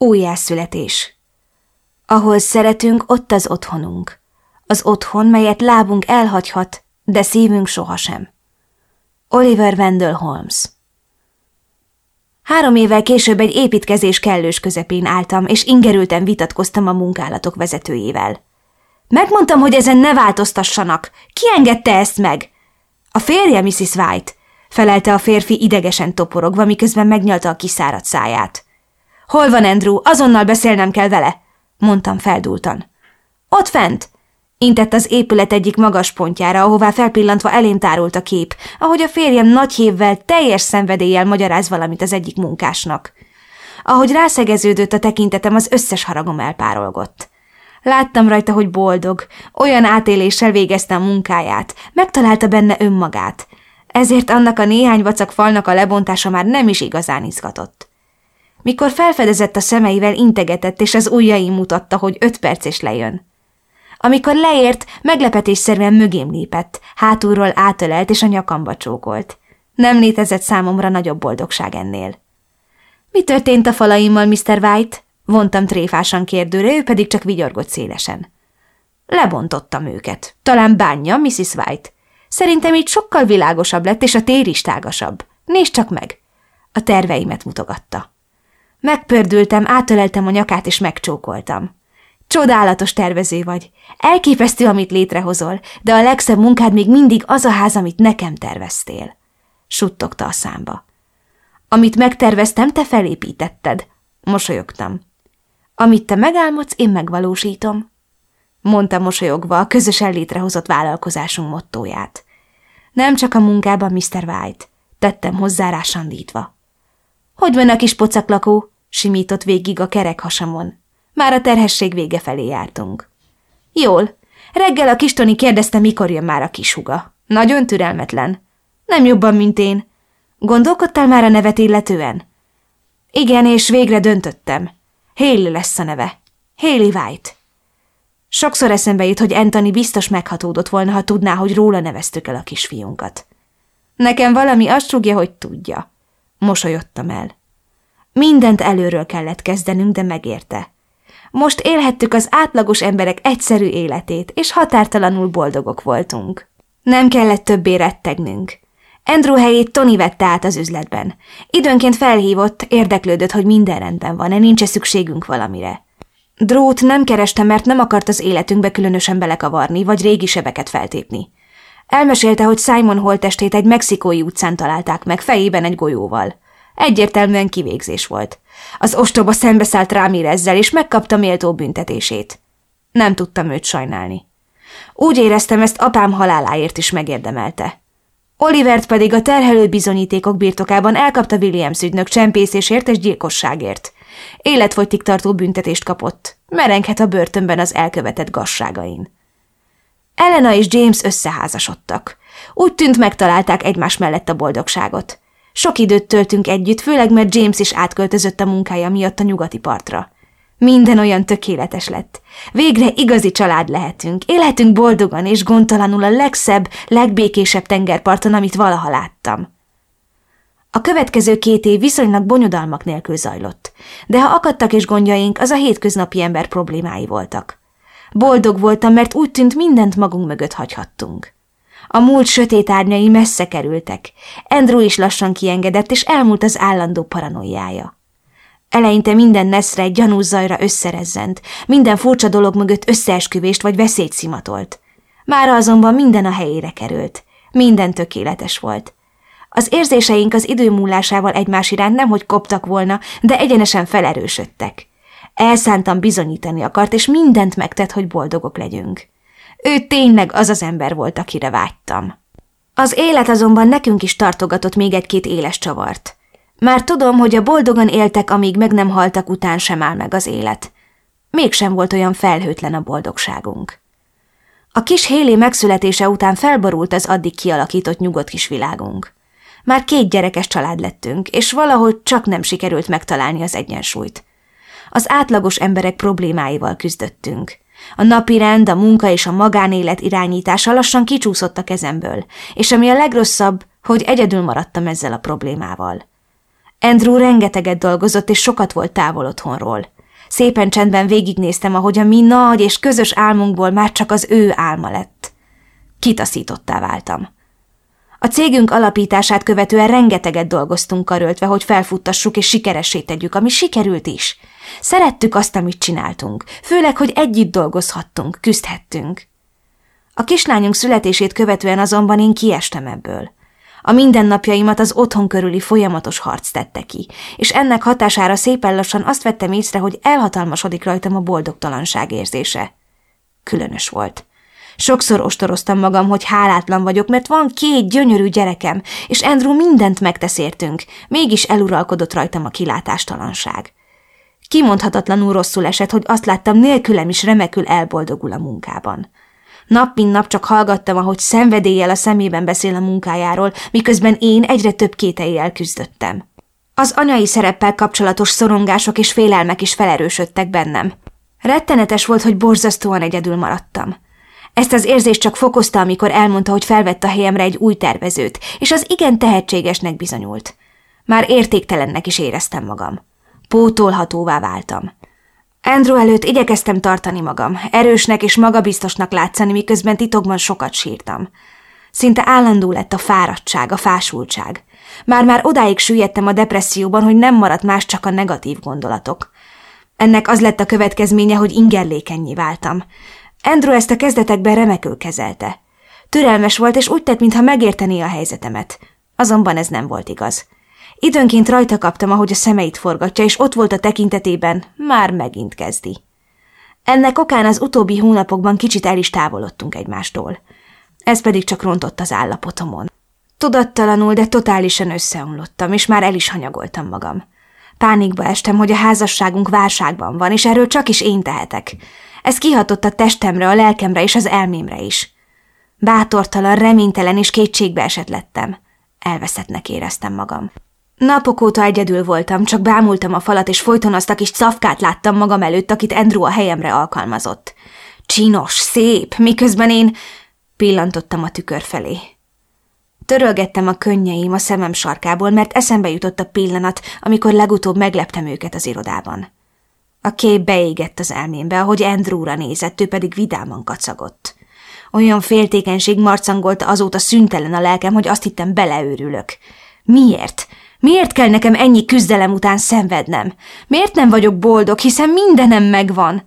Újjászületés. Ahol szeretünk, ott az otthonunk. Az otthon, melyet lábunk elhagyhat, de szívünk sohasem. Oliver Wendell Holmes Három évvel később egy építkezés kellős közepén álltam, és ingerülten vitatkoztam a munkálatok vezetőjével. Megmondtam, hogy ezen ne változtassanak. Ki engedte ezt meg? A férje, Mrs. White, felelte a férfi idegesen toporogva, miközben megnyalta a kiszáradt száját. Hol van Andrew? Azonnal beszélnem kell vele, mondtam feldúltan. Ott fent, intett az épület egyik magas pontjára, ahová felpillantva elém tárult a kép, ahogy a férjem nagy hévvel, teljes szenvedéllyel magyaráz valamit az egyik munkásnak. Ahogy rászegeződött a tekintetem, az összes haragom elpárolgott. Láttam rajta, hogy boldog, olyan átéléssel végezte a munkáját, megtalálta benne önmagát. Ezért annak a néhány vacak falnak a lebontása már nem is igazán izgatott. Mikor felfedezett a szemeivel, integetett, és az ujjaim mutatta, hogy öt perc és lejön. Amikor leért, meglepetésszerűen mögém lépett, hátulról átölelt és a nyakamba csókolt. Nem létezett számomra nagyobb boldogság ennél. Mi történt a falaimmal, Mr. White? Vontam tréfásan kérdőre, ő pedig csak vigyorgott szélesen. Lebontottam őket. Talán bánja, Mrs. White. Szerintem így sokkal világosabb lett, és a tér is tágasabb. Nézd csak meg! A terveimet mutogatta. Megpördültem, átöleltem a nyakát, és megcsókoltam. Csodálatos tervező vagy. Elképesztő, amit létrehozol, de a legszebb munkád még mindig az a ház, amit nekem terveztél. Suttogta a számba. Amit megterveztem, te felépítetted. Mosolyogtam. Amit te megálmodsz, én megvalósítom. Mondta mosolyogva a közösen létrehozott vállalkozásunk mottóját. Nem csak a munkában, Mr. White. Tettem hozzá rá sandítva. Hogy van a kis pocaklakó? Simított végig a kerek hasamon. Már a terhesség vége felé jártunk. Jól. Reggel a kis Toni kérdezte, mikor jön már a kis huga. Nagyon türelmetlen. Nem jobban, mint én. Gondolkodtál már a nevet illetően? Igen, és végre döntöttem. Haley lesz a neve. Haley White. Sokszor eszembe jut, hogy Anthony biztos meghatódott volna, ha tudná, hogy róla neveztük el a kisfiunkat. Nekem valami azt rúgja, hogy tudja. Mosolyodtam el. Mindent előről kellett kezdenünk, de megérte. Most élhettük az átlagos emberek egyszerű életét, és határtalanul boldogok voltunk. Nem kellett többé rettegnünk. Andrew helyét Tony vette át az üzletben. Időnként felhívott, érdeklődött, hogy minden rendben van-e, nincs-e szükségünk valamire. Drót nem kereste, mert nem akart az életünkbe különösen belekavarni, vagy régi sebeket feltépni. Elmesélte, hogy Simon holtestét egy mexikói utcán találták meg, fejében egy golyóval. Egyértelműen kivégzés volt. Az ostoba szembeszállt rám ezzel, és megkapta méltó büntetését. Nem tudtam őt sajnálni. Úgy éreztem, ezt apám haláláért is megérdemelte. Olivert pedig a terhelő bizonyítékok birtokában elkapta Williams ügynök csempészésért és gyilkosságért. Életfogytig tartó büntetést kapott. Merenghet a börtönben az elkövetett gazságain. Elena és James összeházasodtak. Úgy tűnt megtalálták egymás mellett a boldogságot. Sok időt töltünk együtt, főleg mert James is átköltözött a munkája miatt a nyugati partra. Minden olyan tökéletes lett. Végre igazi család lehetünk, élhetünk boldogan és gondtalanul a legszebb, legbékésebb tengerparton, amit valaha láttam. A következő két év viszonylag bonyodalmak nélkül zajlott, de ha akadtak és gondjaink, az a hétköznapi ember problémái voltak. Boldog voltam, mert úgy tűnt mindent magunk mögött hagyhattunk. A múlt sötét árnyai messze kerültek. Andrew is lassan kiengedett, és elmúlt az állandó paranoiája. Eleinte minden neszre egy gyanús zajra összerezzent, minden furcsa dolog mögött összeesküvést vagy veszélyt szimatolt. Mára azonban minden a helyére került. Minden tökéletes volt. Az érzéseink az idő múlásával egymás iránt nemhogy koptak volna, de egyenesen felerősödtek. Elszántan bizonyítani akart, és mindent megtett, hogy boldogok legyünk. Ő tényleg az az ember volt, akire vágytam. Az élet azonban nekünk is tartogatott még egy-két éles csavart. Már tudom, hogy a boldogan éltek, amíg meg nem haltak, után sem áll meg az élet. Mégsem volt olyan felhőtlen a boldogságunk. A kis Hélé megszületése után felborult az addig kialakított nyugodt kis világunk. Már két gyerekes család lettünk, és valahogy csak nem sikerült megtalálni az egyensúlyt. Az átlagos emberek problémáival küzdöttünk. A napi rend, a munka és a magánélet irányítása lassan kicsúszott a kezemből, és ami a legrosszabb, hogy egyedül maradtam ezzel a problémával. Andrew rengeteget dolgozott, és sokat volt távol otthonról. Szépen csendben végignéztem, ahogy a mi nagy és közös álmunkból már csak az ő álma lett. Kitaszítottá váltam. A cégünk alapítását követően rengeteget dolgoztunk karöltve, hogy felfuttassuk és sikeressé tegyük, ami sikerült is. Szerettük azt, amit csináltunk, főleg, hogy együtt dolgozhattunk, küzdhettünk. A kislányunk születését követően azonban én kiestem ebből. A mindennapjaimat az otthon körüli folyamatos harc tette ki, és ennek hatására szépen lassan azt vettem észre, hogy elhatalmasodik rajtam a boldogtalanság érzése. Különös volt. Sokszor ostoroztam magam, hogy hálátlan vagyok, mert van két gyönyörű gyerekem, és Andrew mindent megtesz értünk, mégis eluralkodott rajtam a kilátástalanság. Kimondhatatlanul rosszul esett, hogy azt láttam, nélkülem is remekül elboldogul a munkában. Nap mint nap csak hallgattam, ahogy szenvedéllyel a szemében beszél a munkájáról, miközben én egyre több kételjel küzdöttem. Az anyai szereppel kapcsolatos szorongások és félelmek is felerősödtek bennem. Rettenetes volt, hogy borzasztóan egyedül maradtam. Ezt az érzést csak fokozta, amikor elmondta, hogy felvett a helyemre egy új tervezőt, és az igen tehetségesnek bizonyult. Már értéktelennek is éreztem magam. Pótolhatóvá váltam. Andrew előtt igyekeztem tartani magam, erősnek és magabiztosnak látszani, miközben titokban sokat sírtam. Szinte állandó lett a fáradtság, a fásultság. Már-már odáig süllyedtem a depresszióban, hogy nem maradt más csak a negatív gondolatok. Ennek az lett a következménye, hogy ingerlékenyé váltam. Andrew ezt a kezdetekben remekül kezelte. Türelmes volt, és úgy tett, mintha megértené a helyzetemet. Azonban ez nem volt igaz. Időnként rajta kaptam, ahogy a szemeit forgatja, és ott volt a tekintetében, már megint kezdi. Ennek okán az utóbbi hónapokban kicsit el is távolodtunk egymástól. Ez pedig csak rontott az állapotomon. Tudattalanul, de totálisan összeomlottam, és már el is hanyagoltam magam. Pánikba estem, hogy a házasságunk válságban van, és erről csak is én tehetek. Ez kihatott a testemre, a lelkemre és az elmémre is. Bátortalan, reménytelen és kétségbe esett lettem. Elveszettnek éreztem magam. Napok óta egyedül voltam, csak bámultam a falat, és folyton azt a kis cafkát láttam magam előtt, akit Andrew a helyemre alkalmazott. Csinos, szép, miközben én pillantottam a tükör felé. Törölgettem a könnyeim a szemem sarkából, mert eszembe jutott a pillanat, amikor legutóbb megleptem őket az irodában. A kép beégett az elmémbe, ahogy Andrewra nézett, ő pedig vidáman kacagott. Olyan féltékenység marcangolta azóta szüntelen a lelkem, hogy azt hittem beleőrülök. Miért? Miért kell nekem ennyi küzdelem után szenvednem? Miért nem vagyok boldog, hiszen mindenem megvan?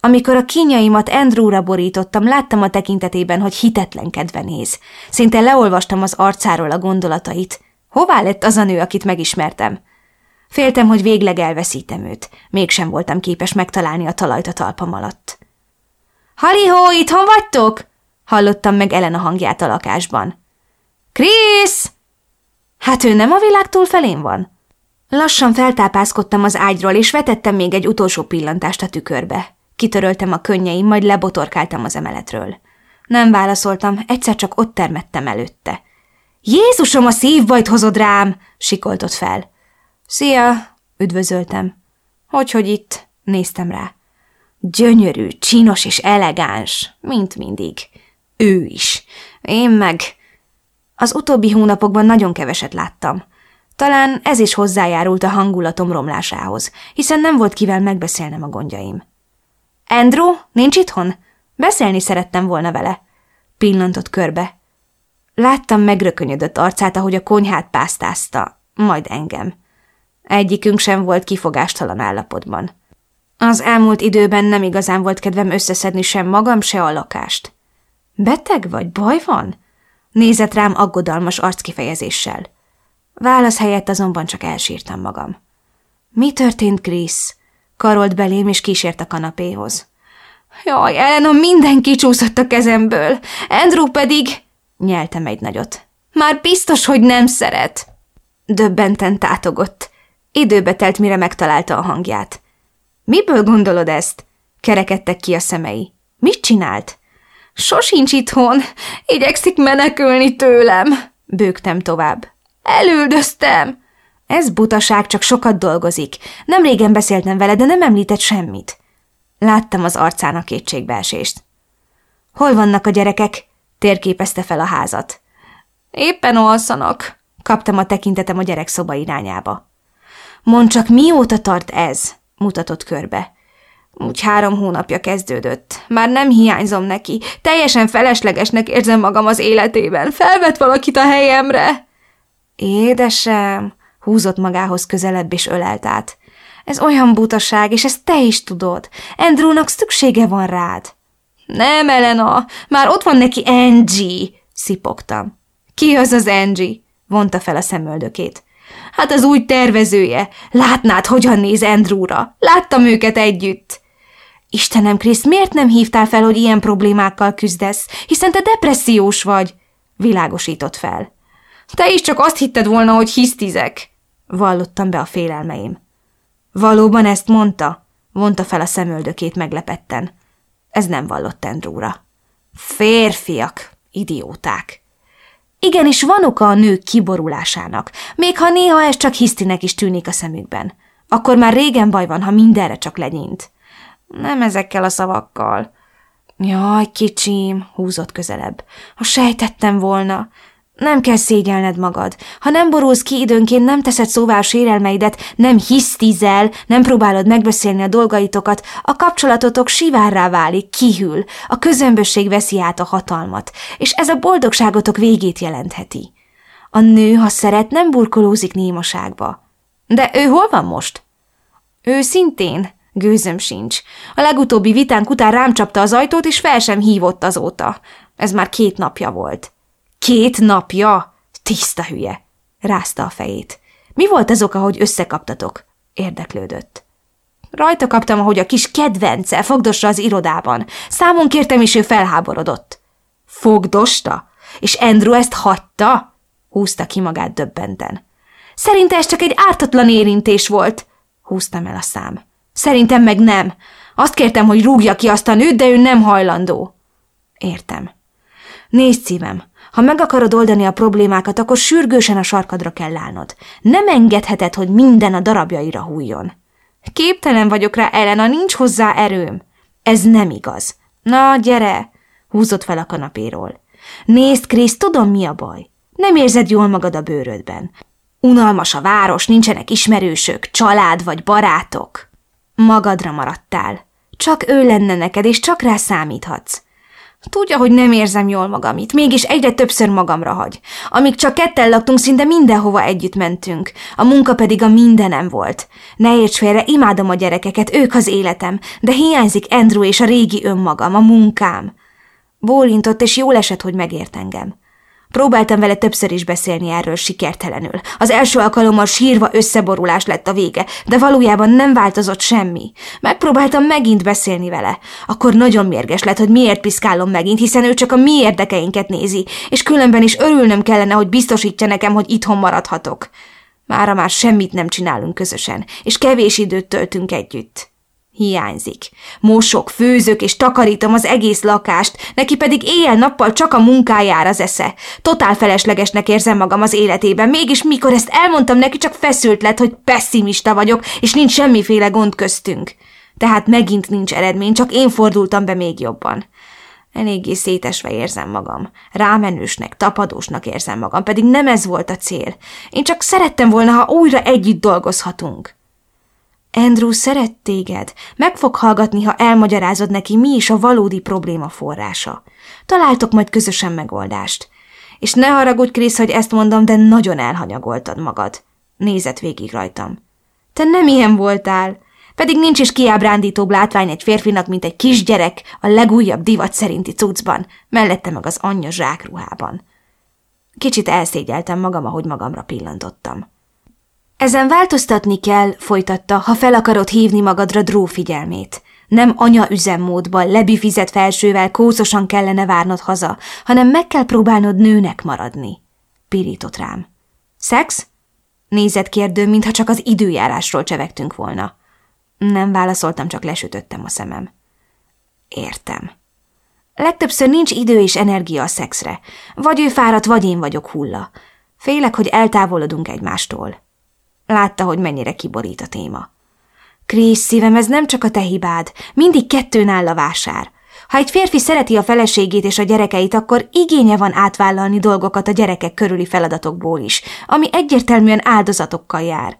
Amikor a kínjaimat Andrewra borítottam, láttam a tekintetében, hogy hitetlenkedve néz. Szinte leolvastam az arcáról a gondolatait. Hová lett az a nő, akit megismertem? Féltem, hogy végleg elveszítem őt. Mégsem voltam képes megtalálni a talajt a talpam alatt. – Halihó, itthon vagytok? – hallottam meg Ellen a hangját a lakásban. – Krisz! Hát ő nem a világ túl felén van? Lassan feltápászkodtam az ágyról, és vetettem még egy utolsó pillantást a tükörbe. Kitöröltem a könnyeim, majd lebotorkáltam az emeletről. Nem válaszoltam, egyszer csak ott termettem előtte. Jézusom, a szívbajt hozod rám! sikoltott fel. Szia! üdvözöltem. Hogyhogy itt? néztem rá. Gyönyörű, csinos és elegáns, mint mindig. Ő is. Én meg... Az utóbbi hónapokban nagyon keveset láttam. Talán ez is hozzájárult a hangulatom romlásához, hiszen nem volt kivel megbeszélnem a gondjaim. Andrew, nincs itthon? Beszélni szerettem volna vele. Pillantott körbe. Láttam megrökönyödött arcát, ahogy a konyhát pásztázta, majd engem. Egyikünk sem volt kifogástalan állapotban. Az elmúlt időben nem igazán volt kedvem összeszedni sem magam, se a lakást. Beteg vagy? Baj van? Nézett rám aggodalmas arckifejezéssel. Válasz helyett azonban csak elsírtam magam. Mi történt, Krisz? Karolt belém és kísért a kanapéhoz. Jaj, Elena, minden kicsúszott a kezemből. Andrew pedig... Nyeltem egy nagyot. Már biztos, hogy nem szeret. Döbbenten tátogott. Időbe telt, mire megtalálta a hangját. Miből gondolod ezt? Kerekedtek ki a szemei. Mit csinált? Sosincs itthon, igyekszik menekülni tőlem, bőgtem tovább. Elüldöztem. Ez butaság, csak sokat dolgozik. Nem régen beszéltem vele, de nem említett semmit. Láttam az arcán a kétségbeesést. Hol vannak a gyerekek? Térképezte fel a házat. Éppen alszanak, kaptam a tekintetem a gyerek szoba irányába. Mond csak, mióta tart ez? mutatott körbe. Úgy három hónapja kezdődött. Már nem hiányzom neki. Teljesen feleslegesnek érzem magam az életében. Felvet valakit a helyemre. Édesem, húzott magához közelebb és ölelt át. Ez olyan butaság, és ezt te is tudod. Andrewnak szüksége van rád. Nem, Elena, már ott van neki Angie, szipogtam. Ki az az Angie? vonta fel a szemöldökét. Hát az új tervezője. Látnád, hogyan néz Andrewra. Láttam őket együtt. Istenem, Krisz, miért nem hívtál fel, hogy ilyen problémákkal küzdesz? Hiszen te depressziós vagy. Világosított fel. Te is csak azt hitted volna, hogy hisztizek. Vallottam be a félelmeim. Valóban ezt mondta? Vonta fel a szemöldökét meglepetten. Ez nem vallott Andrewra. Férfiak, idióták. Igenis van oka a nők kiborulásának, még ha néha ez csak hisztinek is tűnik a szemükben. Akkor már régen baj van, ha mindenre csak lenyint. Nem ezekkel a szavakkal. Jaj, kicsim, húzott közelebb. Ha sejtettem volna. Nem kell szégyelned magad. Ha nem borulsz ki időnként, nem teszed szóvá a sérelmeidet, nem hisztizel, nem próbálod megbeszélni a dolgaitokat, a kapcsolatotok sivárrá válik, kihűl, a közömbösség veszi át a hatalmat, és ez a boldogságotok végét jelentheti. A nő, ha szeret, nem burkolózik némaságba. De ő hol van most? Ő szintén, gőzöm sincs. A legutóbbi vitánk után rám csapta az ajtót, és fel sem hívott azóta. Ez már két napja volt. Két napja? Tiszta hülye! Rázta a fejét. Mi volt az oka, hogy összekaptatok? Érdeklődött. Rajta kaptam, ahogy a kis kedvence fogdossa az irodában. Számon kértem, és ő felháborodott. Fogdosta? És Andrew ezt hagyta? Húzta ki magát döbbenten. Szerinte ez csak egy ártatlan érintés volt. Húztam el a szám. Szerintem meg nem. Azt kértem, hogy rúgja ki azt a nőt, de ő nem hajlandó. Értem. Nézd szívem, ha meg akarod oldani a problémákat, akkor sürgősen a sarkadra kell állnod. Nem engedheted, hogy minden a darabjaira hújjon. Képtelen vagyok rá, Elena, nincs hozzá erőm. Ez nem igaz. Na, gyere! Húzott fel a kanapéról. Nézd, Krisz, tudom, mi a baj. Nem érzed jól magad a bőrödben. Unalmas a város, nincsenek ismerősök, család vagy barátok. Magadra maradtál. Csak ő lenne neked, és csak rá számíthatsz. Tudja, hogy nem érzem jól magam itt, mégis egyre többször magamra hagy. Amíg csak ketten laktunk, szinte mindenhova együtt mentünk. A munka pedig a mindenem volt. Ne érts félre, imádom a gyerekeket, ők az életem, de hiányzik Andrew és a régi önmagam, a munkám. Bólintott, és jól esett, hogy megért engem. Próbáltam vele többször is beszélni erről sikertelenül. Az első alkalommal sírva összeborulás lett a vége, de valójában nem változott semmi. Megpróbáltam megint beszélni vele. Akkor nagyon mérges lett, hogy miért piszkálom megint, hiszen ő csak a mi érdekeinket nézi, és különben is örülnöm kellene, hogy biztosítja nekem, hogy itthon maradhatok. Mára már semmit nem csinálunk közösen, és kevés időt töltünk együtt. Hiányzik. Mosok, főzök és takarítom az egész lakást, neki pedig éjjel-nappal csak a munkájára az esze. Totál feleslegesnek érzem magam az életében, mégis mikor ezt elmondtam neki, csak feszült lett, hogy pessimista vagyok, és nincs semmiféle gond köztünk. Tehát megint nincs eredmény, csak én fordultam be még jobban. Eléggé szétesve érzem magam. Rámenősnek, tapadósnak érzem magam, pedig nem ez volt a cél. Én csak szerettem volna, ha újra együtt dolgozhatunk. Andrew szeret téged, meg fog hallgatni, ha elmagyarázod neki, mi is a valódi probléma forrása. Találtok majd közösen megoldást. És ne haragudj, Krisz, hogy ezt mondom, de nagyon elhanyagoltad magad. Nézett végig rajtam. Te nem ilyen voltál. Pedig nincs is kiábrándítóbb látvány egy férfinak, mint egy kisgyerek a legújabb divat szerinti cuccban, mellette meg az anyja zsákruhában. Kicsit elszégyeltem magam, ahogy magamra pillantottam. Ezen változtatni kell, folytatta, ha fel akarod hívni magadra Dró figyelmét. Nem anya üzemmódban, lebifizet felsővel kószosan kellene várnod haza, hanem meg kell próbálnod nőnek maradni. Pirított rám. Szex? Nézett kérdő, mintha csak az időjárásról csevegtünk volna. Nem válaszoltam, csak lesütöttem a szemem. Értem. Legtöbbször nincs idő és energia a szexre. Vagy ő fáradt, vagy én vagyok hulla. Félek, hogy eltávolodunk egymástól. Látta, hogy mennyire kiborít a téma. Krisz, szívem, ez nem csak a te hibád. Mindig kettőn áll a vásár. Ha egy férfi szereti a feleségét és a gyerekeit, akkor igénye van átvállalni dolgokat a gyerekek körüli feladatokból is, ami egyértelműen áldozatokkal jár.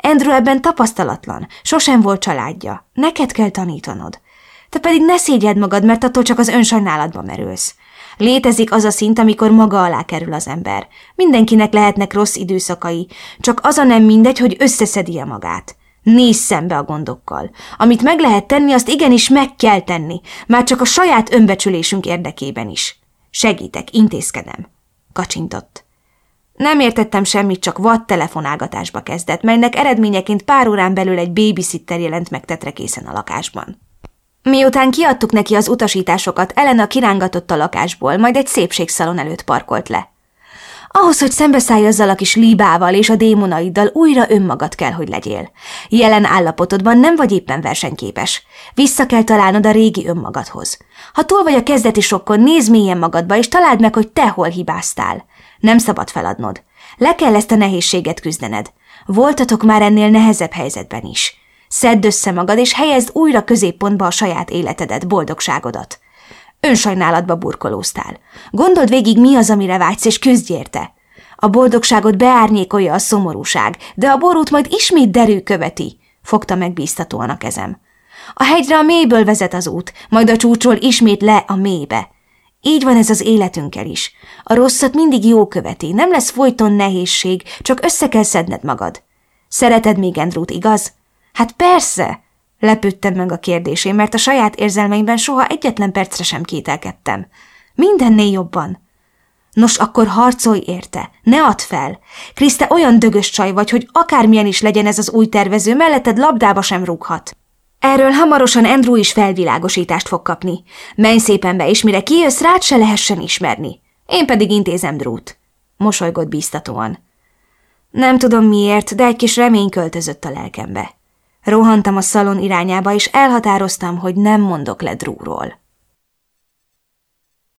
Andrew ebben tapasztalatlan, sosem volt családja. Neked kell tanítanod. Te pedig ne szégyed magad, mert attól csak az önsajnálatba merülsz. Létezik az a szint, amikor maga alá kerül az ember. Mindenkinek lehetnek rossz időszakai, csak az a nem mindegy, hogy összeszedi -e magát. Nézz szembe a gondokkal. Amit meg lehet tenni, azt igenis meg kell tenni, már csak a saját önbecsülésünk érdekében is. Segítek, intézkedem. Kacsintott. Nem értettem semmit, csak vad telefonálgatásba kezdett, melynek eredményeként pár órán belül egy babysitter jelent meg tetrekészen a lakásban. Miután kiadtuk neki az utasításokat, Elena kirángatott a lakásból, majd egy szépségszalon előtt parkolt le. Ahhoz, hogy szembeszállj azzal a kis líbával és a démonaiddal, újra önmagad kell, hogy legyél. Jelen állapotodban nem vagy éppen versenyképes. Vissza kell találnod a régi önmagadhoz. Ha túl vagy a kezdeti sokkon, nézd mélyen magadba, és találd meg, hogy te hol hibáztál. Nem szabad feladnod. Le kell ezt a nehézséget küzdened. Voltatok már ennél nehezebb helyzetben is. Szedd össze magad, és helyezd újra középpontba a saját életedet, boldogságodat. Önsajnálatba burkolóztál. Gondold végig, mi az, amire vágysz, és küzdj érte. A boldogságot beárnyékolja a szomorúság, de a borút majd ismét derű követi, fogta meg bíztatóan a kezem. A hegyre a mélyből vezet az út, majd a csúcsról ismét le a mélybe. Így van ez az életünkkel is. A rosszat mindig jó követi, nem lesz folyton nehézség, csak össze kell szedned magad. Szereted még Andrewt, igaz? Hát persze! Lepődtem meg a kérdésén, mert a saját érzelmeimben soha egyetlen percre sem kételkedtem. Mindennél jobban. Nos, akkor harcolj érte, ne add fel. Kriszte olyan dögös csaj vagy, hogy akármilyen is legyen ez az új tervező, melletted labdába sem rúghat. Erről hamarosan Andrew is felvilágosítást fog kapni. Menj szépen be, és mire kijössz, rád se lehessen ismerni. Én pedig intézem Drút. Mosolygott bíztatóan. Nem tudom miért, de egy kis remény költözött a lelkembe. Rohantam a szalon irányába, és elhatároztam, hogy nem mondok le Drúról.